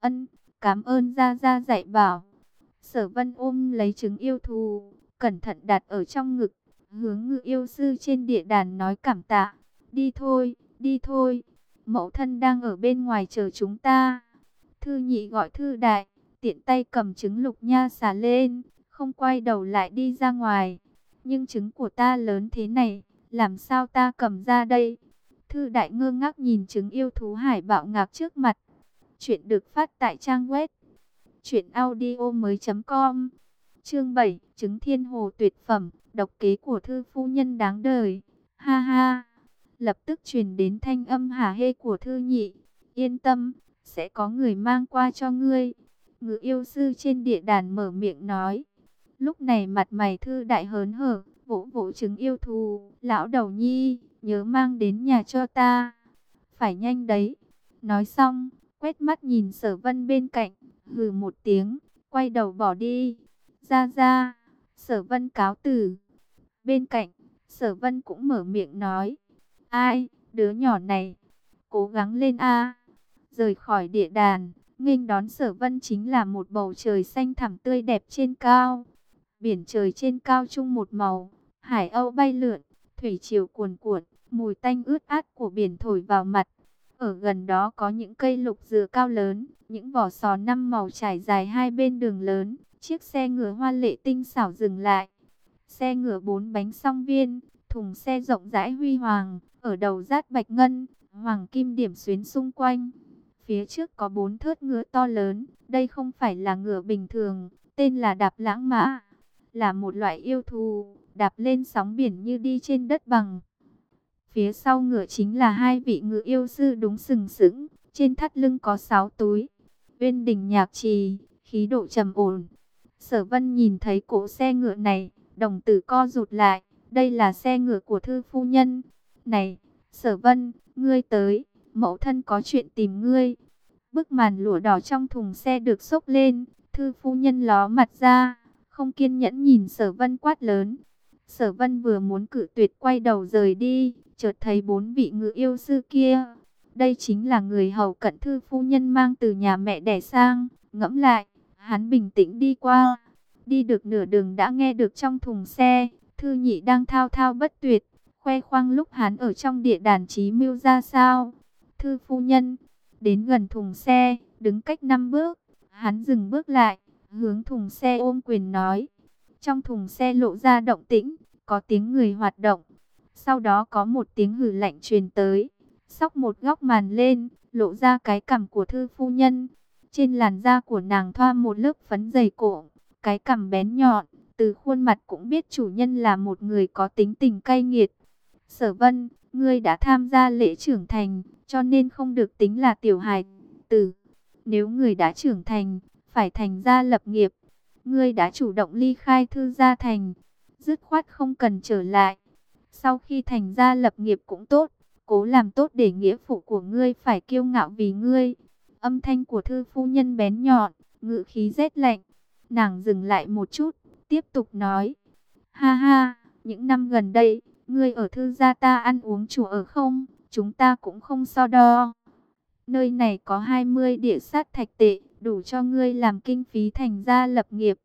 Ân, cảm ơn Gia Gia dạy bảo. Sở vân ôm lấy trứng yêu thù, cẩn thận đặt ở trong ngực, hướng ngự yêu sư trên địa đàn nói cảm tạ. Đi thôi, đi thôi, mẫu thân đang ở bên ngoài chờ chúng ta. Thư nhị gọi thư đại, tiện tay cầm trứng lục nha xả lên, không quay đầu lại đi ra ngoài. Nhưng trứng của ta lớn thế này, làm sao ta cầm ra đây? Thư đại ngơ ngác nhìn trứng yêu thú hải bạo ngạc trước mặt. Chuyện được phát tại trang web truyệnaudiomoi.com. Chương 7, trứng thiên hồ tuyệt phẩm, độc kế của thư phu nhân đáng đời. Ha ha. Lập tức truyền đến thanh âm hả hê của thư nhị. Yên tâm, sẽ có người mang qua cho ngươi. Ngự yêu sư trên địa đàn mở miệng nói. Lúc này mặt mày thư đại hớn hở, vỗ vỗ trứng yêu thù. Lão đầu nhi, nhớ mang đến nhà cho ta. Phải nhanh đấy. Nói xong, quét mắt nhìn sở vân bên cạnh, hừ một tiếng, quay đầu bỏ đi. Ra ra, sở vân cáo tử. Bên cạnh, sở vân cũng mở miệng nói. Ai, đứa nhỏ này, cố gắng lên a Rời khỏi địa đàn, nghênh đón sở vân chính là một bầu trời xanh thẳm tươi đẹp trên cao. Biển trời trên cao chung một màu, hải âu bay lượn, thủy triều cuồn cuộn, mùi tanh ướt át của biển thổi vào mặt. Ở gần đó có những cây lục dừa cao lớn, những vỏ sò năm màu trải dài hai bên đường lớn. Chiếc xe ngựa hoa lệ tinh xảo dừng lại. Xe ngựa bốn bánh song viên, thùng xe rộng rãi huy hoàng, ở đầu rát bạch ngân, hoàng kim điểm xuyến xung quanh. Phía trước có bốn thớt ngựa to lớn, đây không phải là ngựa bình thường, tên là đạp lãng mã, là một loại yêu thù, đạp lên sóng biển như đi trên đất bằng. Phía sau ngựa chính là hai vị ngựa yêu sư đúng sừng sững, trên thắt lưng có sáu túi. Uyên đình nhạc trì, khí độ trầm ổn. Sở vân nhìn thấy cỗ xe ngựa này, đồng tử co rụt lại, đây là xe ngựa của thư phu nhân. Này, sở vân, ngươi tới, mẫu thân có chuyện tìm ngươi. Bức màn lụa đỏ trong thùng xe được xốc lên, thư phu nhân ló mặt ra, không kiên nhẫn nhìn sở vân quát lớn. Sở vân vừa muốn cử tuyệt quay đầu rời đi, chợt thấy bốn vị ngự yêu sư kia. Đây chính là người hầu cận thư phu nhân mang từ nhà mẹ đẻ sang, ngẫm lại, hắn bình tĩnh đi qua. Đi được nửa đường đã nghe được trong thùng xe, thư nhị đang thao thao bất tuyệt, khoe khoang lúc hắn ở trong địa đàn trí mưu ra sao. Thư phu nhân, đến gần thùng xe, đứng cách năm bước, hắn dừng bước lại, hướng thùng xe ôm quyền nói. Trong thùng xe lộ ra động tĩnh, có tiếng người hoạt động. Sau đó có một tiếng hử lạnh truyền tới. Sóc một góc màn lên, lộ ra cái cằm của thư phu nhân. Trên làn da của nàng thoa một lớp phấn dày cổ, cái cằm bén nhọn. Từ khuôn mặt cũng biết chủ nhân là một người có tính tình cay nghiệt. Sở vân, ngươi đã tham gia lễ trưởng thành, cho nên không được tính là tiểu hài tử. Nếu người đã trưởng thành, phải thành gia lập nghiệp. Ngươi đã chủ động ly khai thư gia thành, dứt khoát không cần trở lại. Sau khi thành gia lập nghiệp cũng tốt, cố làm tốt để nghĩa phụ của ngươi phải kiêu ngạo vì ngươi. Âm thanh của thư phu nhân bén nhọn, ngự khí rét lạnh. Nàng dừng lại một chút, tiếp tục nói. Ha ha, những năm gần đây, ngươi ở thư gia ta ăn uống chủ ở không? Chúng ta cũng không so đo. Nơi này có 20 địa sát thạch tệ, đủ cho ngươi làm kinh phí thành gia lập nghiệp.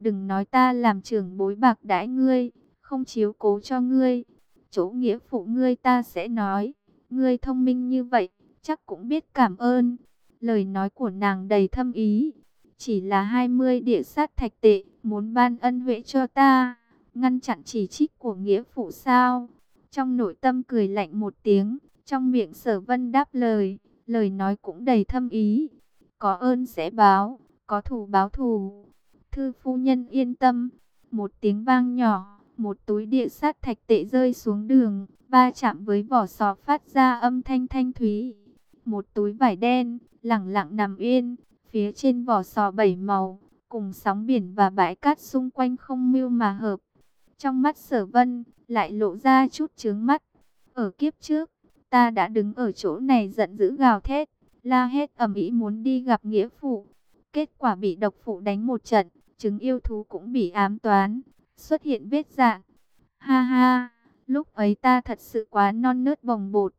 Đừng nói ta làm trưởng bối bạc đãi ngươi, không chiếu cố cho ngươi. Chỗ nghĩa phụ ngươi ta sẽ nói, ngươi thông minh như vậy, chắc cũng biết cảm ơn. Lời nói của nàng đầy thâm ý, chỉ là 20 địa sát thạch tệ, muốn ban ân huệ cho ta, ngăn chặn chỉ trích của nghĩa phụ sao. Trong nội tâm cười lạnh một tiếng, trong miệng sở vân đáp lời, lời nói cũng đầy thâm ý. Có ơn sẽ báo, có thù báo thù. Thư phu nhân yên tâm, một tiếng vang nhỏ, một túi địa sát thạch tệ rơi xuống đường, ba chạm với vỏ sò phát ra âm thanh thanh thúy. Một túi vải đen, lẳng lặng nằm yên, phía trên vỏ sò bảy màu, cùng sóng biển và bãi cát xung quanh không mưu mà hợp. Trong mắt sở vân, lại lộ ra chút chướng mắt. Ở kiếp trước, ta đã đứng ở chỗ này giận dữ gào thét, la hét ầm ĩ muốn đi gặp nghĩa phụ. Kết quả bị độc phụ đánh một trận, trứng yêu thú cũng bị ám toán, xuất hiện vết dạng. Ha ha, lúc ấy ta thật sự quá non nớt bồng bột.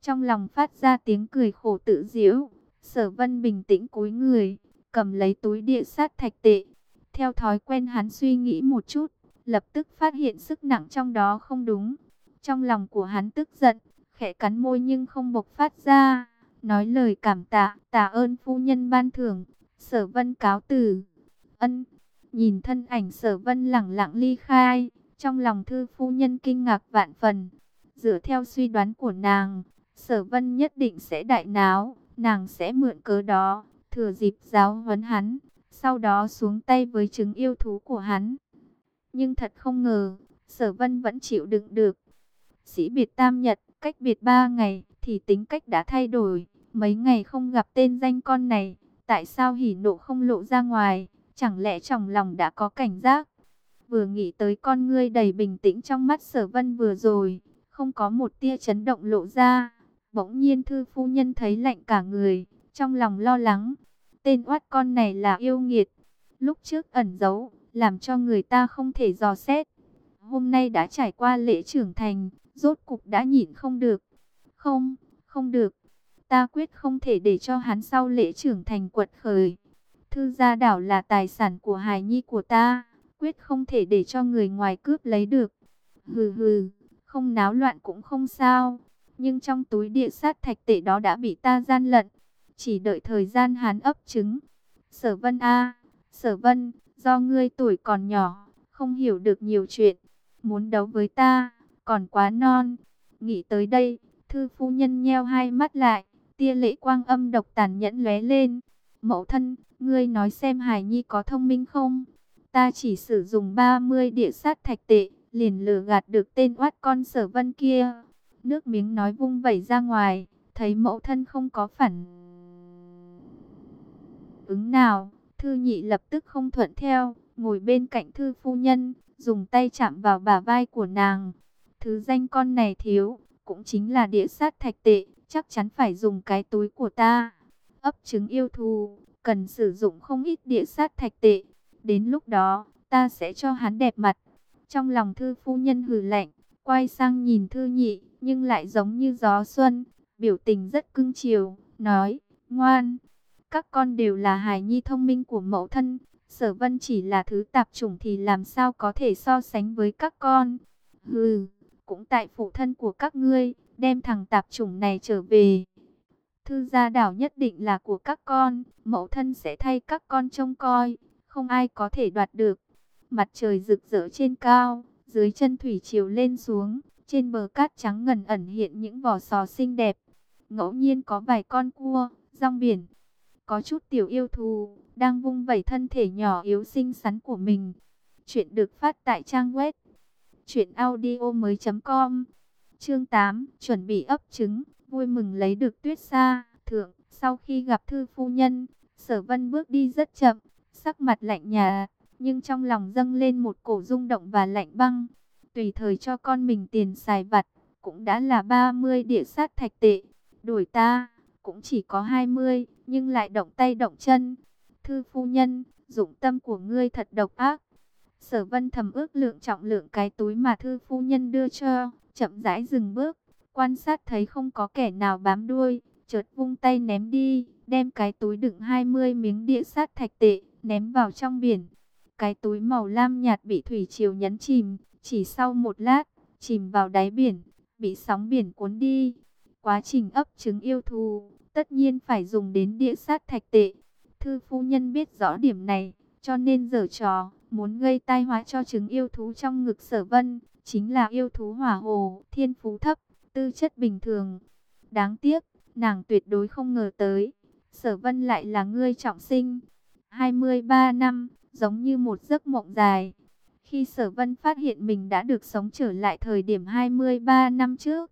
Trong lòng phát ra tiếng cười khổ tự diễu, Sở vân bình tĩnh cúi người, cầm lấy túi địa sát thạch tệ. Theo thói quen hắn suy nghĩ một chút, lập tức phát hiện sức nặng trong đó không đúng. Trong lòng của hắn tức giận, khẽ cắn môi nhưng không bộc phát ra, nói lời cảm tạ, tạ ơn phu nhân ban thưởng. Sở vân cáo từ, ân, nhìn thân ảnh sở vân lẳng lặng ly khai, trong lòng thư phu nhân kinh ngạc vạn phần. Dựa theo suy đoán của nàng, sở vân nhất định sẽ đại náo, nàng sẽ mượn cớ đó, thừa dịp giáo huấn hắn, sau đó xuống tay với chứng yêu thú của hắn. Nhưng thật không ngờ, sở vân vẫn chịu đựng được. Sĩ biệt tam nhật, cách biệt ba ngày, thì tính cách đã thay đổi. Mấy ngày không gặp tên danh con này, tại sao hỉ nộ không lộ ra ngoài, chẳng lẽ trong lòng đã có cảnh giác. Vừa nghĩ tới con ngươi đầy bình tĩnh trong mắt sở vân vừa rồi, không có một tia chấn động lộ ra. Bỗng nhiên thư phu nhân thấy lạnh cả người, trong lòng lo lắng. Tên oát con này là yêu nghiệt, lúc trước ẩn giấu, làm cho người ta không thể dò xét. Hôm nay đã trải qua lễ trưởng thành, rốt cục đã nhịn không được. Không, không được. Ta quyết không thể để cho hắn sau lễ trưởng thành quật khởi. Thư gia đảo là tài sản của hài nhi của ta, quyết không thể để cho người ngoài cướp lấy được. Hừ hừ, không náo loạn cũng không sao. Nhưng trong túi địa sát thạch tệ đó đã bị ta gian lận. Chỉ đợi thời gian hắn ấp trứng. Sở vân A, sở vân, do ngươi tuổi còn nhỏ, không hiểu được nhiều chuyện. Muốn đấu với ta, còn quá non. Nghĩ tới đây, thư phu nhân nheo hai mắt lại, tia lễ quang âm độc tàn nhẫn lóe lên. Mẫu thân, ngươi nói xem Hải Nhi có thông minh không? Ta chỉ sử dụng 30 địa sát thạch tệ, liền lừa gạt được tên oát con sở vân kia. Nước miếng nói vung vẩy ra ngoài, thấy mẫu thân không có phản ứng nào. Thư nhị lập tức không thuận theo, ngồi bên cạnh thư phu nhân, dùng tay chạm vào bả vai của nàng. Thứ danh con này thiếu, cũng chính là địa sát thạch tệ, chắc chắn phải dùng cái túi của ta. Ấp trứng yêu thù, cần sử dụng không ít địa sát thạch tệ. Đến lúc đó, ta sẽ cho hắn đẹp mặt. Trong lòng thư phu nhân hừ lạnh, quay sang nhìn thư nhị, nhưng lại giống như gió xuân, biểu tình rất cưng chiều, nói, ngoan. Các con đều là hài nhi thông minh của mẫu thân, sở vân chỉ là thứ tạp chủng thì làm sao có thể so sánh với các con. Hừ, cũng tại phụ thân của các ngươi, đem thằng tạp chủng này trở về. Thư gia đảo nhất định là của các con, mẫu thân sẽ thay các con trông coi, không ai có thể đoạt được. Mặt trời rực rỡ trên cao, dưới chân thủy chiều lên xuống, trên bờ cát trắng ngần ẩn hiện những vỏ sò xinh đẹp. Ngẫu nhiên có vài con cua, rong biển, có chút tiểu yêu thù, đang vung vẩy thân thể nhỏ yếu xinh xắn của mình. Chuyện được phát tại trang web truyệnaudiomoi.com. Chương 8, chuẩn bị ấp trứng, vui mừng lấy được tuyết xa, thượng, sau khi gặp thư phu nhân, Sở Vân bước đi rất chậm, sắc mặt lạnh nhà, nhưng trong lòng dâng lên một cổ rung động và lạnh băng. Tùy thời cho con mình tiền xài vặt, cũng đã là 30 địa sát thạch tệ, đổi ta cũng chỉ có 20, nhưng lại động tay động chân. Thư phu nhân, dụng tâm của ngươi thật độc ác. Sở vân thầm ước lượng trọng lượng cái túi mà thư phu nhân đưa cho, chậm rãi dừng bước, quan sát thấy không có kẻ nào bám đuôi, chợt vung tay ném đi, đem cái túi đựng 20 miếng địa sát thạch tệ, ném vào trong biển. Cái túi màu lam nhạt bị thủy triều nhấn chìm, chỉ sau một lát, chìm vào đáy biển, bị sóng biển cuốn đi. Quá trình ấp trứng yêu thù, tất nhiên phải dùng đến địa sát thạch tệ. Thư phu nhân biết rõ điểm này, cho nên giở trò, muốn gây tai họa cho trứng yêu thú trong ngực sở vân, chính là yêu thú hỏa hồ, thiên phú thấp, tư chất bình thường. Đáng tiếc, nàng tuyệt đối không ngờ tới, sở vân lại là ngươi trọng sinh. 23 năm, giống như một giấc mộng dài. Khi sở vân phát hiện mình đã được sống trở lại thời điểm 23 năm trước.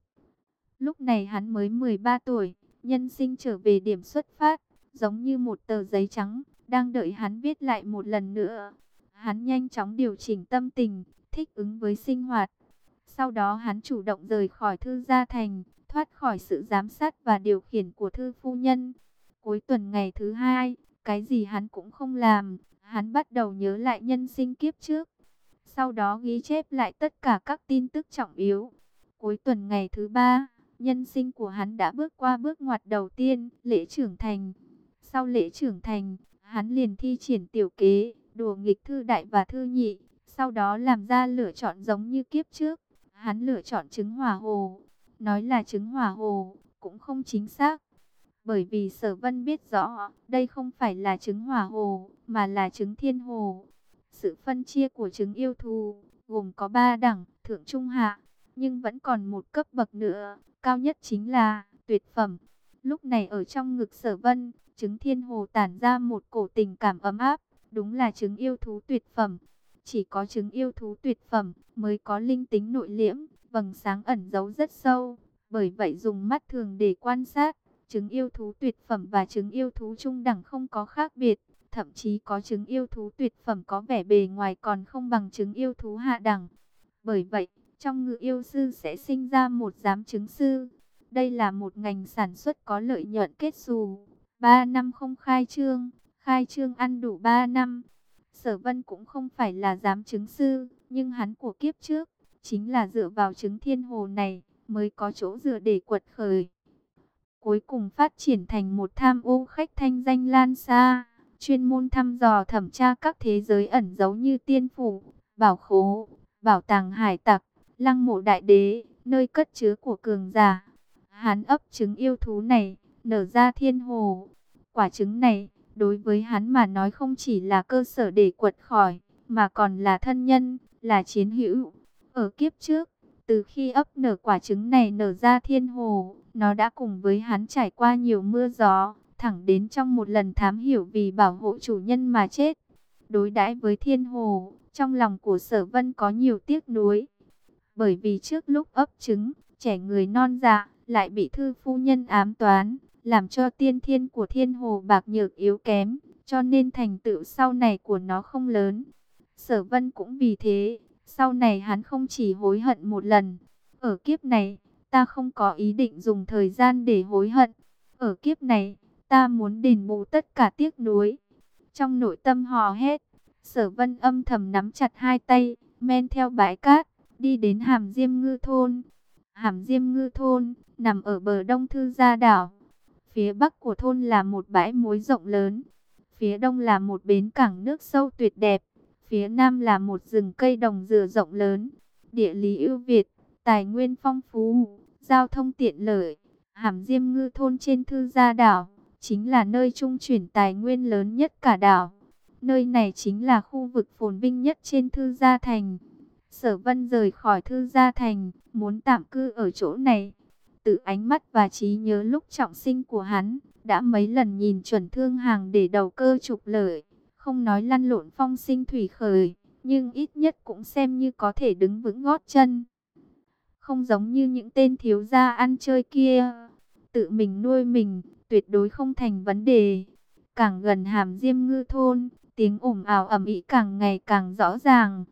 Lúc này hắn mới 13 tuổi, nhân sinh trở về điểm xuất phát, giống như một tờ giấy trắng, đang đợi hắn viết lại một lần nữa. Hắn nhanh chóng điều chỉnh tâm tình, thích ứng với sinh hoạt. Sau đó hắn chủ động rời khỏi thư gia thành, thoát khỏi sự giám sát và điều khiển của thư phu nhân. Cuối tuần ngày thứ hai, cái gì hắn cũng không làm, hắn bắt đầu nhớ lại nhân sinh kiếp trước. Sau đó ghi chép lại tất cả các tin tức trọng yếu. Cuối tuần ngày thứ ba, Nhân sinh của hắn đã bước qua bước ngoặt đầu tiên, lễ trưởng thành. Sau lễ trưởng thành, hắn liền thi triển tiểu kế, đùa nghịch thư đại và thư nhị, sau đó làm ra lựa chọn giống như kiếp trước. Hắn lựa chọn trứng hỏa hồ. Nói là trứng hỏa hồ, cũng không chính xác. Bởi vì sở vân biết rõ, đây không phải là trứng hỏa hồ, mà là trứng thiên hồ. Sự phân chia của trứng yêu thù, gồm có 3 đẳng, thượng trung hạ, nhưng vẫn còn một cấp bậc nữa, cao nhất chính là tuyệt phẩm. Lúc này ở trong ngực sở vân, trứng thiên hồ tản ra một cổ tình cảm ấm áp, đúng là trứng yêu thú tuyệt phẩm. Chỉ có trứng yêu thú tuyệt phẩm mới có linh tính nội liễm, vầng sáng ẩn giấu rất sâu. Bởi vậy dùng mắt thường để quan sát, trứng yêu thú tuyệt phẩm và trứng yêu thú trung đẳng không có khác biệt. Thậm chí có trứng yêu thú tuyệt phẩm có vẻ bề ngoài còn không bằng trứng yêu thú hạ đẳng. Bởi vậy, trong ngự yêu sư sẽ sinh ra một giám chứng sư. Đây là một ngành sản xuất có lợi nhuận kết xù. 3 năm không khai trương, khai trương ăn đủ 3 năm. Sở Vân cũng không phải là giám chứng sư, nhưng hắn của kiếp trước, chính là dựa vào chứng thiên hồ này, mới có chỗ dựa để quật khởi. Cuối cùng phát triển thành một tham ô khách thanh danh lan xa, chuyên môn thăm dò thẩm tra các thế giới ẩn giấu như tiên phủ, bảo khố, bảo tàng hải tặc, lăng mộ đại đế, nơi cất chứa của cường giả. Hắn ấp trứng yêu thú này, nở ra thiên hồ. Quả trứng này, đối với hắn mà nói không chỉ là cơ sở để quật khỏi, mà còn là thân nhân, là chiến hữu. Ở kiếp trước, từ khi ấp nở quả trứng này nở ra thiên hồ, nó đã cùng với hắn trải qua nhiều mưa gió, thẳng đến trong một lần thám hiểu vì bảo hộ chủ nhân mà chết. Đối đãi với thiên hồ, trong lòng của sở vân có nhiều tiếc nuối. Bởi vì trước lúc ấp trứng, trẻ người non dạ, lại bị thư phu nhân ám toán, làm cho tiên thiên của thiên hồ bạc nhược yếu kém, cho nên thành tựu sau này của nó không lớn. Sở vân cũng vì thế, sau này hắn không chỉ hối hận một lần. Ở kiếp này, ta không có ý định dùng thời gian để hối hận. Ở kiếp này, ta muốn đền bù tất cả tiếc nuối. Trong nội tâm hò hét, sở vân âm thầm nắm chặt hai tay, men theo bãi cát, đi đến hàm diêm ngư thôn. Hàm diêm ngư thôn, nằm ở bờ đông thư gia đảo. Phía bắc của thôn là một bãi muối rộng lớn. Phía đông là một bến cảng nước sâu tuyệt đẹp. Phía nam là một rừng cây đồng dừa rộng lớn. Địa lý ưu việt, tài nguyên phong phú, giao thông tiện lợi. Hàm Diêm Ngư thôn trên Thư Gia đảo, chính là nơi trung chuyển tài nguyên lớn nhất cả đảo. Nơi này chính là khu vực phồn vinh nhất trên Thư Gia Thành. Sở Vân rời khỏi Thư Gia Thành, muốn tạm cư ở chỗ này tự ánh mắt và trí nhớ lúc trọng sinh của hắn, đã mấy lần nhìn chuẩn thương hàng để đầu cơ trục lợi, không nói lăn lộn phong sinh thủy khởi, nhưng ít nhất cũng xem như có thể đứng vững gót chân. Không giống như những tên thiếu gia ăn chơi kia, tự mình nuôi mình, tuyệt đối không thành vấn đề. Càng gần hàm diêm ngư thôn, tiếng ồn ào ầm ĩ càng ngày càng rõ ràng.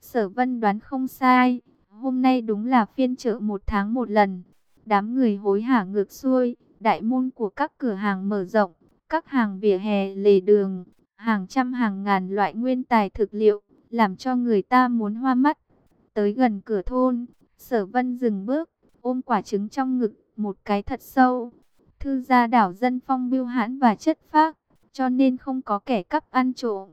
Sở vân đoán không sai, hôm nay đúng là phiên chợ một tháng một lần. Đám người hối hả ngược xuôi, đại môn của các cửa hàng mở rộng, các hàng vỉa hè lề đường, hàng trăm hàng ngàn loại nguyên tài thực liệu, làm cho người ta muốn hoa mắt. Tới gần cửa thôn, sở vân dừng bước, ôm quả trứng trong ngực, một cái thật sâu. Thư gia đảo dân phong biêu hãn và chất phác, cho nên không có kẻ cắp ăn trộm.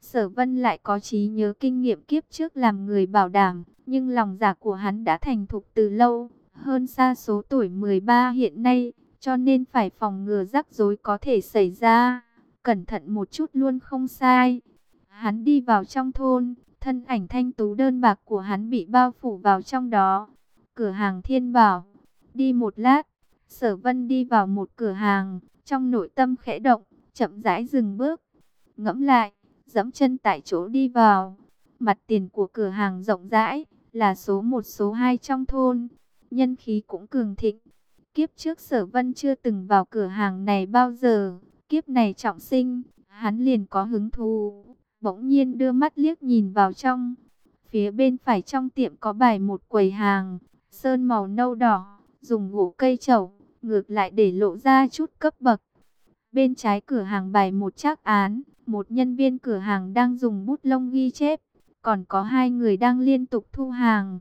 Sở vân lại có trí nhớ kinh nghiệm kiếp trước làm người bảo đảm, nhưng lòng giả của hắn đã thành thục từ lâu, hơn xa số tuổi 13 hiện nay, cho nên phải phòng ngừa rắc rối có thể xảy ra. Cẩn thận một chút luôn không sai. Hắn đi vào trong thôn, thân ảnh thanh tú đơn bạc của hắn bị bao phủ vào trong đó. Cửa hàng thiên bảo. Đi một lát, sở vân đi vào một cửa hàng, trong nội tâm khẽ động, chậm rãi dừng bước. Ngẫm lại, dẫm chân tại chỗ đi vào. Mặt tiền của cửa hàng rộng rãi, là số một số hai trong thôn. Nhân khí cũng cường thịnh. Kiếp trước sở vân chưa từng vào cửa hàng này bao giờ. Kiếp này trọng sinh, hắn liền có hứng thú. Bỗng nhiên đưa mắt liếc nhìn vào trong. Phía bên phải trong tiệm có bài một quầy hàng, sơn màu nâu đỏ, dùng gỗ cây chậu, ngược lại để lộ ra chút cấp bậc. Bên trái cửa hàng bài một trác án, một nhân viên cửa hàng đang dùng bút lông ghi chép, còn có hai người đang liên tục thu hàng.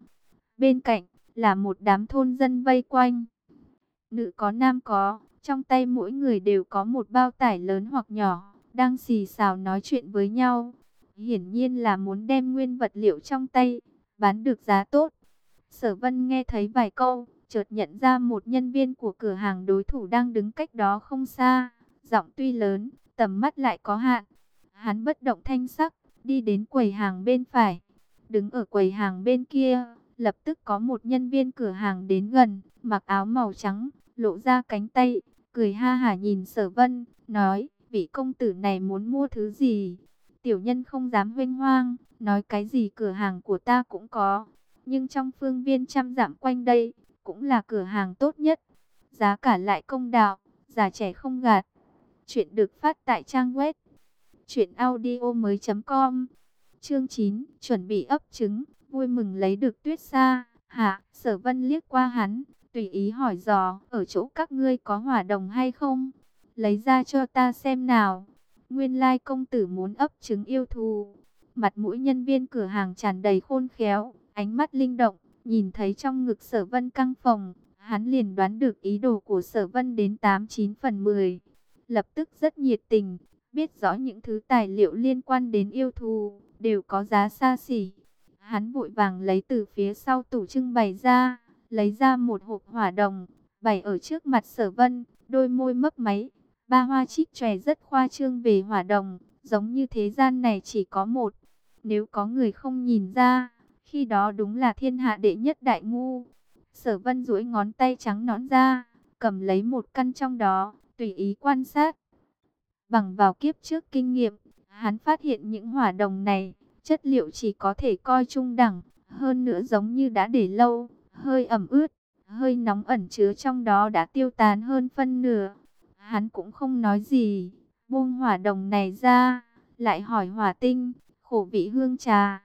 Bên cạnh là một đám thôn dân vây quanh, Nữ có nam có, trong tay mỗi người đều có một bao tải lớn hoặc nhỏ, đang xì xào nói chuyện với nhau. Hiển nhiên là muốn đem nguyên vật liệu trong tay, bán được giá tốt. Sở Vân nghe thấy vài câu, chợt nhận ra một nhân viên của cửa hàng đối thủ đang đứng cách đó không xa. Giọng tuy lớn, tầm mắt lại có hạn. Hắn bất động thanh sắc, đi đến quầy hàng bên phải. Đứng ở quầy hàng bên kia, lập tức có một nhân viên cửa hàng đến gần, mặc áo màu trắng, lộ ra cánh tay, cười ha hả nhìn sở vân, nói, vị công tử này muốn mua thứ gì? Tiểu nhân không dám vinh hoang, nói cái gì cửa hàng của ta cũng có, nhưng trong phương viên trăm dặm quanh đây, cũng là cửa hàng tốt nhất, giá cả lại công đạo, già trẻ không gạt. Chuyện được phát tại trang web truyệnaudiomoi.com. Chương 9, chuẩn bị ấp trứng, vui mừng lấy được tuyết xa. Hạ, Sở Vân liếc qua hắn, tùy ý hỏi dò, ở chỗ các ngươi có hòa đồng hay không? Lấy ra cho ta xem nào. Nguyên lai công tử muốn ấp trứng yêu thù. Mặt mũi nhân viên cửa hàng tràn đầy khôn khéo, ánh mắt linh động, nhìn thấy trong ngực sở vân căng phòng, hắn liền đoán được ý đồ của sở vân đến 89 phần 10. Lập tức rất nhiệt tình, biết rõ những thứ tài liệu liên quan đến yêu thù, đều có giá xa xỉ. Hắn vội vàng lấy từ phía sau tủ trưng bày ra, lấy ra một hộp hỏa đồng, bày ở trước mặt sở vân, đôi môi mấp máy. Ba hoa trích trè rất khoa trương về hỏa đồng, giống như thế gian này chỉ có một. Nếu có người không nhìn ra, khi đó đúng là thiên hạ đệ nhất đại ngu. Sở vân duỗi ngón tay trắng nõn ra, cầm lấy một căn trong đó, tùy ý quan sát. Bằng vào kiếp trước kinh nghiệm, hắn phát hiện những hỏa đồng này, chất liệu chỉ có thể coi trung đẳng, hơn nữa giống như đã để lâu, hơi ẩm ướt, hơi nóng ẩn chứa trong đó đã tiêu tán hơn phân nửa. Hắn cũng không nói gì, buông hỏa đồng này ra, lại hỏi hỏa tinh, khổ vị hương trà.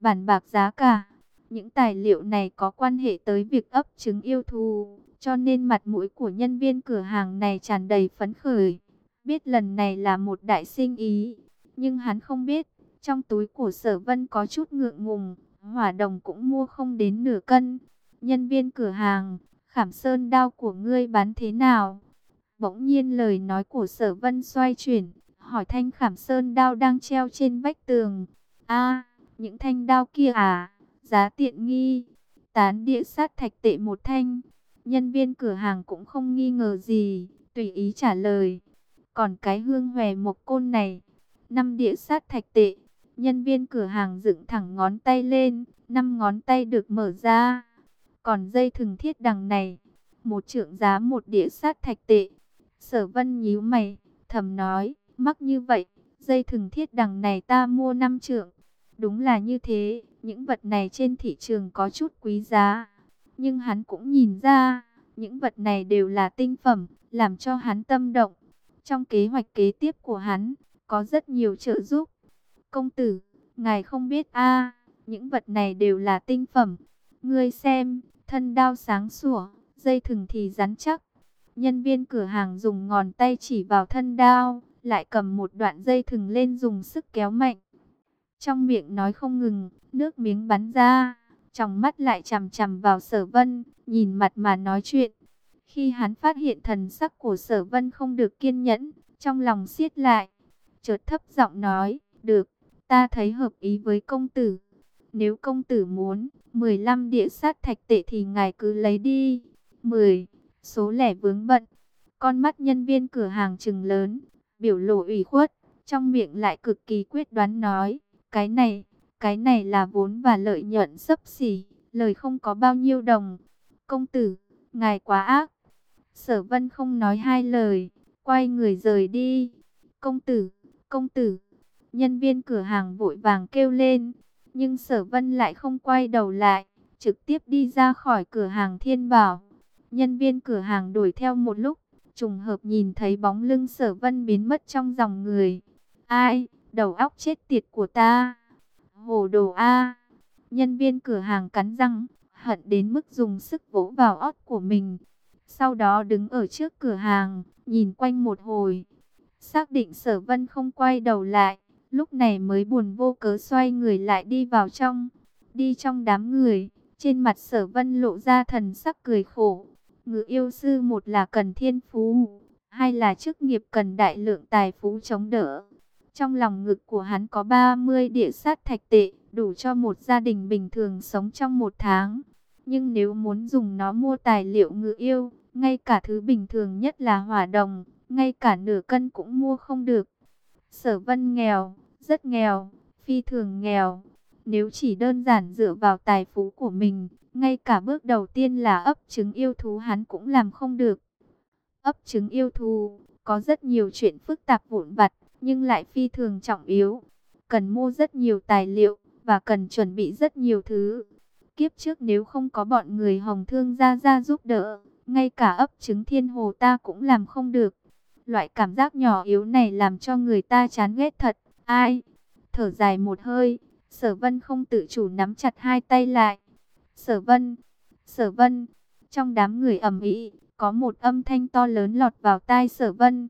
Bản bạc giá cả, những tài liệu này có quan hệ tới việc ấp trứng yêu thù, cho nên mặt mũi của nhân viên cửa hàng này tràn đầy phấn khởi. Biết lần này là một đại sinh ý, nhưng hắn không biết, trong túi của sở vân có chút ngượng ngùng, hỏa đồng cũng mua không đến nửa cân. Nhân viên cửa hàng, khảm sơn đao của ngươi bán thế nào? Bỗng nhiên lời nói của sở vân xoay chuyển, hỏi thanh khảm sơn đao đang treo trên vách tường. a những thanh đao kia à, giá tiện nghi, tán địa sát thạch tệ một thanh. Nhân viên cửa hàng cũng không nghi ngờ gì, tùy ý trả lời. Còn cái hương hòe một côn này, năm địa sát thạch tệ. Nhân viên cửa hàng dựng thẳng ngón tay lên, năm ngón tay được mở ra. Còn dây thừng thiết đằng này, một trượng giá một đĩa sát thạch tệ. Sở vân nhíu mày, thầm nói, mắc như vậy, dây thừng thiết đằng này ta mua năm trượng. Đúng là như thế, những vật này trên thị trường có chút quý giá. Nhưng hắn cũng nhìn ra, những vật này đều là tinh phẩm, làm cho hắn tâm động. Trong kế hoạch kế tiếp của hắn, có rất nhiều trợ giúp. Công tử, ngài không biết a những vật này đều là tinh phẩm. Ngươi xem, thân đao sáng sủa, dây thừng thì rắn chắc. Nhân viên cửa hàng dùng ngón tay chỉ vào thân đao, lại cầm một đoạn dây thừng lên dùng sức kéo mạnh. Trong miệng nói không ngừng, nước miếng bắn ra, trong mắt lại chằm chằm vào sở vân, nhìn mặt mà nói chuyện. Khi hắn phát hiện thần sắc của sở vân không được kiên nhẫn, trong lòng siết lại, chợt thấp giọng nói, được, ta thấy hợp ý với công tử. Nếu công tử muốn, 15 địa sát thạch tệ thì ngài cứ lấy đi. 10. Số lẻ vướng bận. Con mắt nhân viên cửa hàng trừng lớn, biểu lộ ủy khuất, trong miệng lại cực kỳ quyết đoán nói, cái này, cái này là vốn và lợi nhuận sấp xỉ, lời không có bao nhiêu đồng. Công tử, ngài quá ác. Sở vân không nói hai lời, quay người rời đi. Công tử, công tử, nhân viên cửa hàng vội vàng kêu lên. Nhưng sở vân lại không quay đầu lại, trực tiếp đi ra khỏi cửa hàng thiên bảo. Nhân viên cửa hàng đuổi theo một lúc, trùng hợp nhìn thấy bóng lưng sở vân biến mất trong dòng người. Ai, đầu óc chết tiệt của ta. Hồ đồ A. Nhân viên cửa hàng cắn răng, hận đến mức dùng sức vỗ vào ót của mình. Sau đó đứng ở trước cửa hàng, nhìn quanh một hồi. Xác định sở vân không quay đầu lại, lúc này mới buồn vô cớ xoay người lại đi vào trong. Đi trong đám người, trên mặt sở vân lộ ra thần sắc cười khổ. Ngự yêu sư một là cần thiên phú, hai là chức nghiệp cần đại lượng tài phú chống đỡ. Trong lòng ngực của hắn có 30 địa sát thạch tệ, đủ cho một gia đình bình thường sống trong một tháng. Nhưng nếu muốn dùng nó mua tài liệu ngự yêu, ngay cả thứ bình thường nhất là hỏa đồng, ngay cả nửa cân cũng mua không được. Sở vân nghèo, rất nghèo, phi thường nghèo. Nếu chỉ đơn giản dựa vào tài phú của mình, ngay cả bước đầu tiên là ấp trứng yêu thú hắn cũng làm không được. Ấp trứng yêu thú, có rất nhiều chuyện phức tạp vụn vặt, nhưng lại phi thường trọng yếu. Cần mua rất nhiều tài liệu, và cần chuẩn bị rất nhiều thứ. Kiếp trước nếu không có bọn người hồng thương ra ra giúp đỡ, ngay cả ấp trứng thiên hồ ta cũng làm không được. Loại cảm giác nhỏ yếu này làm cho người ta chán ghét thật. Ai? Thở dài một hơi, sở vân không tự chủ nắm chặt hai tay lại. Sở vân, sở vân, trong đám người ẩm ý, có một âm thanh to lớn lọt vào tai sở vân.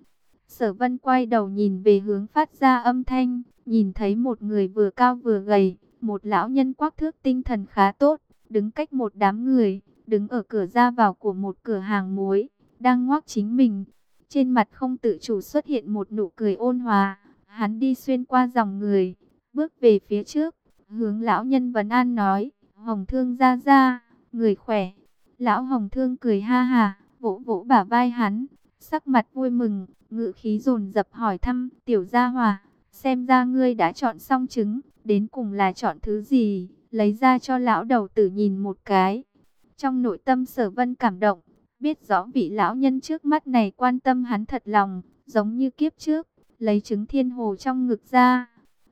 Sở vân quay đầu nhìn về hướng phát ra âm thanh, nhìn thấy một người vừa cao vừa gầy, một lão nhân quắc thước tinh thần khá tốt, đứng cách một đám người, đứng ở cửa ra vào của một cửa hàng muối, đang ngoác chính mình. Trên mặt không tự chủ xuất hiện một nụ cười ôn hòa, hắn đi xuyên qua dòng người, bước về phía trước, hướng lão nhân vấn an nói, Hồng Thương ra ra, người khỏe. Lão Hồng Thương cười ha hà, vỗ vỗ bả vai hắn, sắc mặt vui mừng, ngự khí dồn dập hỏi thăm, tiểu gia hòa, xem ra ngươi đã chọn xong trứng, đến cùng là chọn thứ gì, lấy ra cho lão đầu tử nhìn một cái. Trong nội tâm sở vân cảm động, biết rõ vị lão nhân trước mắt này quan tâm hắn thật lòng, giống như kiếp trước, lấy trứng thiên hồ trong ngực ra.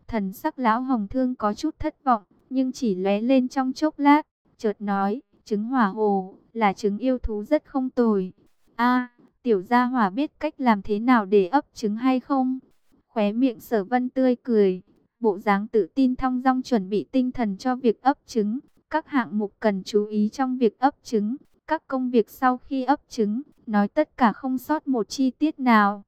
Thần sắc lão hồng thương có chút thất vọng, nhưng chỉ lóe lên trong chốc lát, chợt nói, trứng hỏa hồ, là trứng yêu thú rất không tồi. a tiểu gia hỏa biết cách làm thế nào để ấp trứng hay không? Khóe miệng sở vân tươi cười, bộ dáng tự tin thong dong chuẩn bị tinh thần cho việc ấp trứng. Các hạng mục cần chú ý trong việc ấp trứng, các công việc sau khi ấp trứng, nói tất cả không sót một chi tiết nào.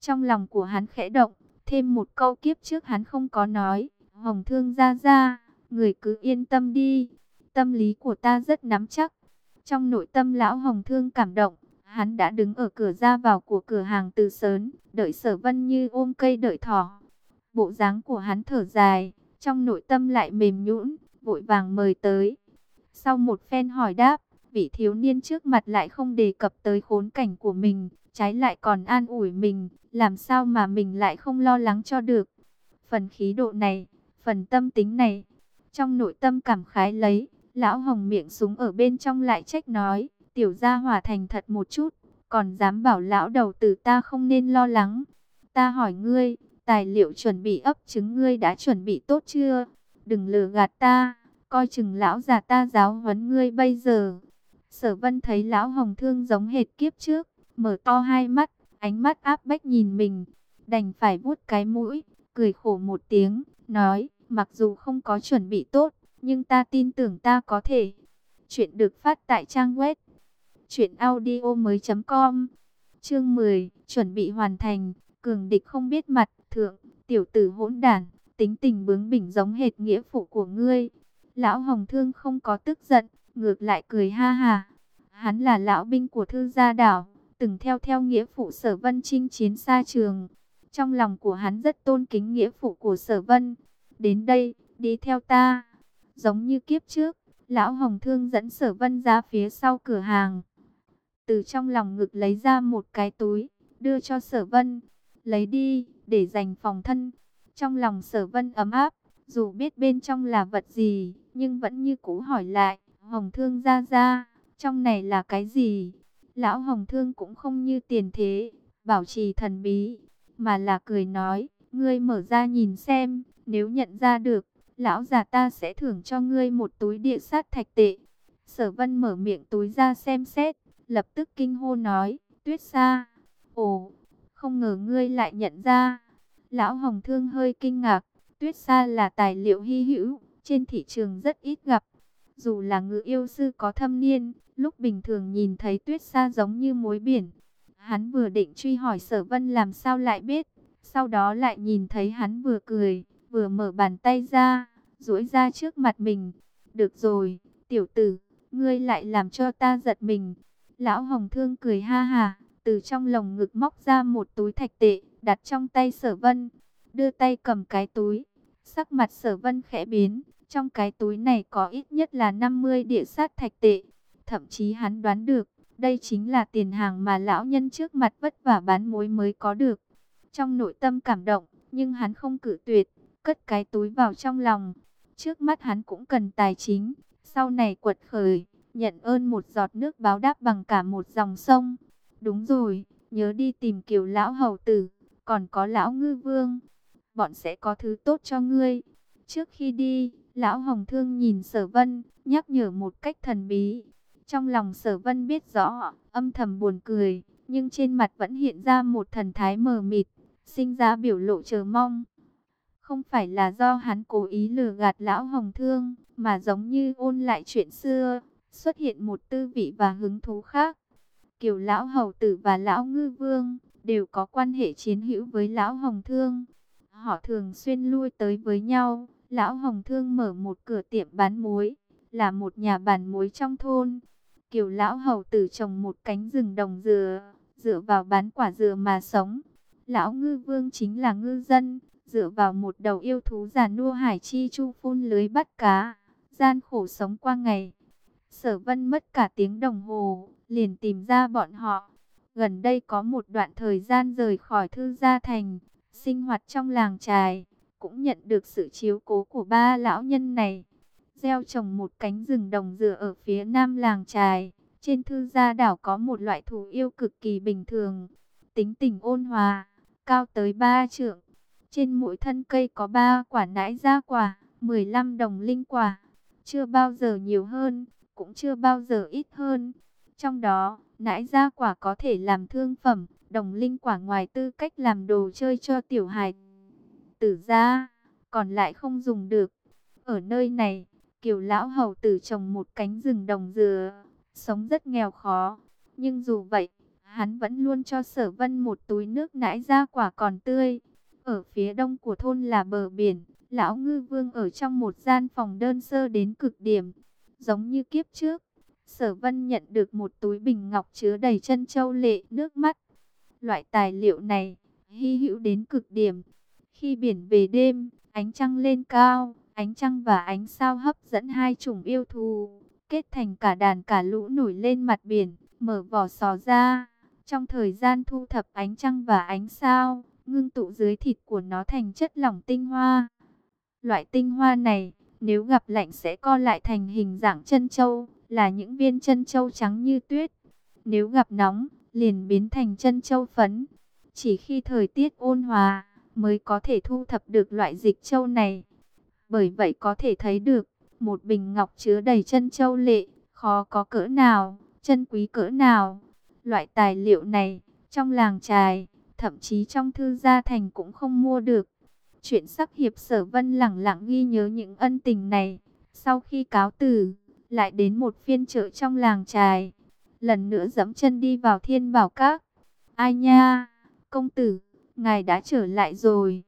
Trong lòng của hắn khẽ động, thêm một câu kiếp trước hắn không có nói, Hồng Thương ra ra, người cứ yên tâm đi, tâm lý của ta rất nắm chắc. Trong nội tâm lão Hồng Thương cảm động, hắn đã đứng ở cửa ra vào của cửa hàng từ sớm, đợi sở vân như ôm cây đợi thỏ. Bộ dáng của hắn thở dài, trong nội tâm lại mềm nhũn, vội vàng mời tới. Sau một phen hỏi đáp, vị thiếu niên trước mặt lại không đề cập tới khốn cảnh của mình, trái lại còn an ủi mình, làm sao mà mình lại không lo lắng cho được. Phần khí độ này, phần tâm tính này, trong nội tâm cảm khái lấy, lão hồng miệng súng ở bên trong lại trách nói, tiểu gia hòa thành thật một chút, còn dám bảo lão đầu tử ta không nên lo lắng. Ta hỏi ngươi, tài liệu chuẩn bị ấp trứng ngươi đã chuẩn bị tốt chưa? Đừng lừa gạt ta, coi chừng lão già ta giáo huấn ngươi bây giờ. Sở vân thấy lão hồng thương giống hệt kiếp trước, mở to hai mắt, ánh mắt áp bách nhìn mình, đành phải vuốt cái mũi, cười khổ một tiếng, nói, mặc dù không có chuẩn bị tốt, nhưng ta tin tưởng ta có thể. Chuyện được phát tại trang web truyệnaudiomoi.com. Chương 10, chuẩn bị hoàn thành, cường địch không biết mặt, thượng, tiểu tử hỗn đản, tính tình bướng bỉnh giống hệt nghĩa phụ của ngươi. Lão Hồng Thương không có tức giận, ngược lại cười ha ha. Hắn là lão binh của thư gia đảo, từng theo theo nghĩa phụ Sở Vân chinh chiến xa trường. Trong lòng của hắn rất tôn kính nghĩa phụ của Sở Vân. Đến đây, đi theo ta. Giống như kiếp trước, lão Hồng Thương dẫn Sở Vân ra phía sau cửa hàng. Từ trong lòng ngực lấy ra một cái túi, đưa cho Sở Vân. Lấy đi, để dành phòng thân. Trong lòng Sở Vân ấm áp, dù biết bên trong là vật gì, nhưng vẫn như cũ hỏi lại, Hồng Thương ra ra, trong này là cái gì? Lão Hồng Thương cũng không như tiền thế, bảo trì thần bí, mà là cười nói, ngươi mở ra nhìn xem, nếu nhận ra được, lão già ta sẽ thưởng cho ngươi một túi địa sát thạch tệ. Sở vân mở miệng túi ra xem xét, lập tức kinh hô nói, tuyết xa, ồ, không ngờ ngươi lại nhận ra. Lão Hồng Thương hơi kinh ngạc, tuyết xa là tài liệu hy hữu, trên thị trường rất ít gặp. Dù là ngự yêu sư có thâm niên, lúc bình thường nhìn thấy tuyết xa giống như muối biển. Hắn vừa định truy hỏi sở vân làm sao lại biết, sau đó lại nhìn thấy hắn vừa cười, vừa mở bàn tay ra, duỗi ra trước mặt mình. Được rồi, tiểu tử, ngươi lại làm cho ta giật mình. Lão Hồng Thương cười ha hà, từ trong lồng ngực móc ra một túi thạch tệ, đặt trong tay sở vân, đưa tay cầm cái túi. Sắc mặt sở vân khẽ biến, trong cái túi này có ít nhất là 50 địa sát thạch tệ. Thậm chí hắn đoán được, đây chính là tiền hàng mà lão nhân trước mặt vất vả bán mối mới có được. Trong nội tâm cảm động, nhưng hắn không cử tuyệt, cất cái túi vào trong lòng. Trước mắt hắn cũng cần tài chính, sau này quật khởi, nhận ơn một giọt nước báo đáp bằng cả một dòng sông. Đúng rồi, nhớ đi tìm kiều lão hầu tử, còn có lão ngư vương. Bọn sẽ có thứ tốt cho ngươi. Trước khi đi, lão hồng thương nhìn sở vân, nhắc nhở một cách thần bí. Trong lòng sở vân biết rõ, âm thầm buồn cười, nhưng trên mặt vẫn hiện ra một thần thái mờ mịt, sinh ra biểu lộ chờ mong. Không phải là do hắn cố ý lừa gạt lão hồng thương, mà giống như ôn lại chuyện xưa, xuất hiện một tư vị và hứng thú khác. Kiều lão hầu tử và lão ngư vương đều có quan hệ chiến hữu với lão hồng thương. Họ thường xuyên lui tới với nhau. Lão hồng thương mở một cửa tiệm bán muối, là một nhà bán muối trong thôn. Kiều lão hầu tử trồng một cánh rừng đồng dừa, dựa vào bán quả dừa mà sống. Lão ngư vương chính là ngư dân, dựa vào một đầu yêu thú già nua hải chi chu phun lưới bắt cá, gian khổ sống qua ngày. Sở vân mất cả tiếng đồng hồ, liền tìm ra bọn họ. Gần đây có một đoạn thời gian rời khỏi thư gia thành, sinh hoạt trong làng trài, cũng nhận được sự chiếu cố của ba lão nhân này. Gieo trồng một cánh rừng đồng dừa ở phía nam làng trài, trên thư gia đảo có một loại thú yêu cực kỳ bình thường, tính tình ôn hòa, cao tới ba trượng. Trên mỗi thân cây có ba quả nãi ra quả, 15 đồng linh quả, chưa bao giờ nhiều hơn, cũng chưa bao giờ ít hơn. Trong đó, nãi ra quả có thể làm thương phẩm, đồng linh quả ngoài tư cách làm đồ chơi cho tiểu hài tử ra, còn lại không dùng được. Ở nơi này, kiều lão hầu tử trồng một cánh rừng đồng dừa, sống rất nghèo khó. Nhưng dù vậy, hắn vẫn luôn cho sở vân một túi nước nãi ra quả còn tươi. Ở phía đông của thôn là bờ biển, lão ngư vương ở trong một gian phòng đơn sơ đến cực điểm. Giống như kiếp trước, sở vân nhận được một túi bình ngọc chứa đầy chân châu lệ nước mắt. Loại tài liệu này, hy hữu đến cực điểm. Khi biển về đêm, ánh trăng lên cao, ánh trăng và ánh sao hấp dẫn hai chủng yêu thù, kết thành cả đàn cả lũ nổi lên mặt biển, mở vỏ sò ra. Trong thời gian thu thập ánh trăng và ánh sao, ngưng tụ dưới thịt của nó thành chất lỏng tinh hoa. Loại tinh hoa này, nếu gặp lạnh sẽ co lại thành hình dạng chân châu, là những viên chân châu trắng như tuyết. Nếu gặp nóng, liền biến thành chân châu phấn. Chỉ khi thời tiết ôn hòa, mới có thể thu thập được loại dịch châu này. Bởi vậy có thể thấy được, một bình ngọc chứa đầy chân châu lệ, khó có cỡ nào, chân quý cỡ nào. Loại tài liệu này, trong làng trài, thậm chí trong thư gia thành cũng không mua được. Chuyện sắc hiệp sở vân lẳng lặng ghi nhớ những ân tình này. Sau khi cáo từ, lại đến một phiên chợ trong làng trài. Lần nữa dẫm chân đi vào thiên bảo các. Ai nha, công tử, ngài đã trở lại rồi.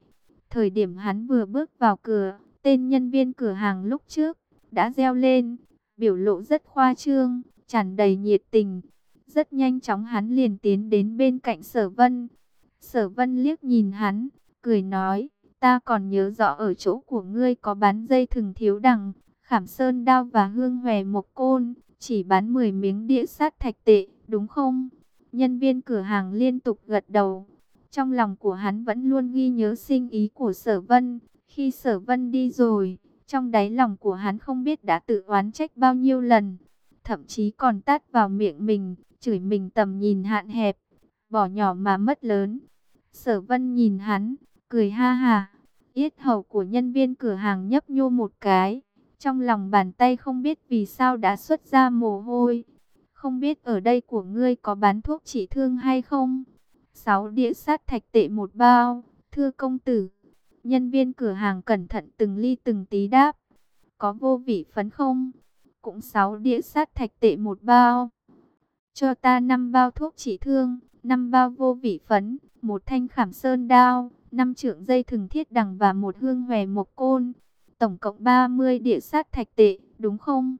Thời điểm hắn vừa bước vào cửa, tên nhân viên cửa hàng lúc trước, đã reo lên, biểu lộ rất khoa trương, tràn đầy nhiệt tình. Rất nhanh chóng hắn liền tiến đến bên cạnh sở vân. Sở vân liếc nhìn hắn, cười nói, ta còn nhớ rõ ở chỗ của ngươi có bán dây thừng thiếu đằng, khảm sơn đao và hương hòe một côn, chỉ bán 10 miếng đĩa sát thạch tệ, đúng không? Nhân viên cửa hàng liên tục gật đầu. Trong lòng của hắn vẫn luôn ghi nhớ sinh ý của sở vân. Khi sở vân đi rồi, trong đáy lòng của hắn không biết đã tự oán trách bao nhiêu lần. Thậm chí còn tát vào miệng mình, chửi mình tầm nhìn hạn hẹp, bỏ nhỏ mà mất lớn. Sở vân nhìn hắn, cười ha ha. Yết hầu của nhân viên cửa hàng nhấp nhô một cái. Trong lòng bàn tay không biết vì sao đã xuất ra mồ hôi. Không biết ở đây của ngươi có bán thuốc trị thương hay không? Sáu đĩa sát thạch tệ một bao. Thưa công tử. Nhân viên cửa hàng cẩn thận từng ly từng tí đáp. Có vô vị phấn không? Cũng sáu đĩa sát thạch tệ một bao. Cho ta năm bao thuốc trị thương, năm bao vô vị phấn, một thanh khảm sơn đao, năm trượng dây thừng thiết đằng và một hương hòe mộc côn. Tổng cộng 30 địa sát thạch tệ, đúng không?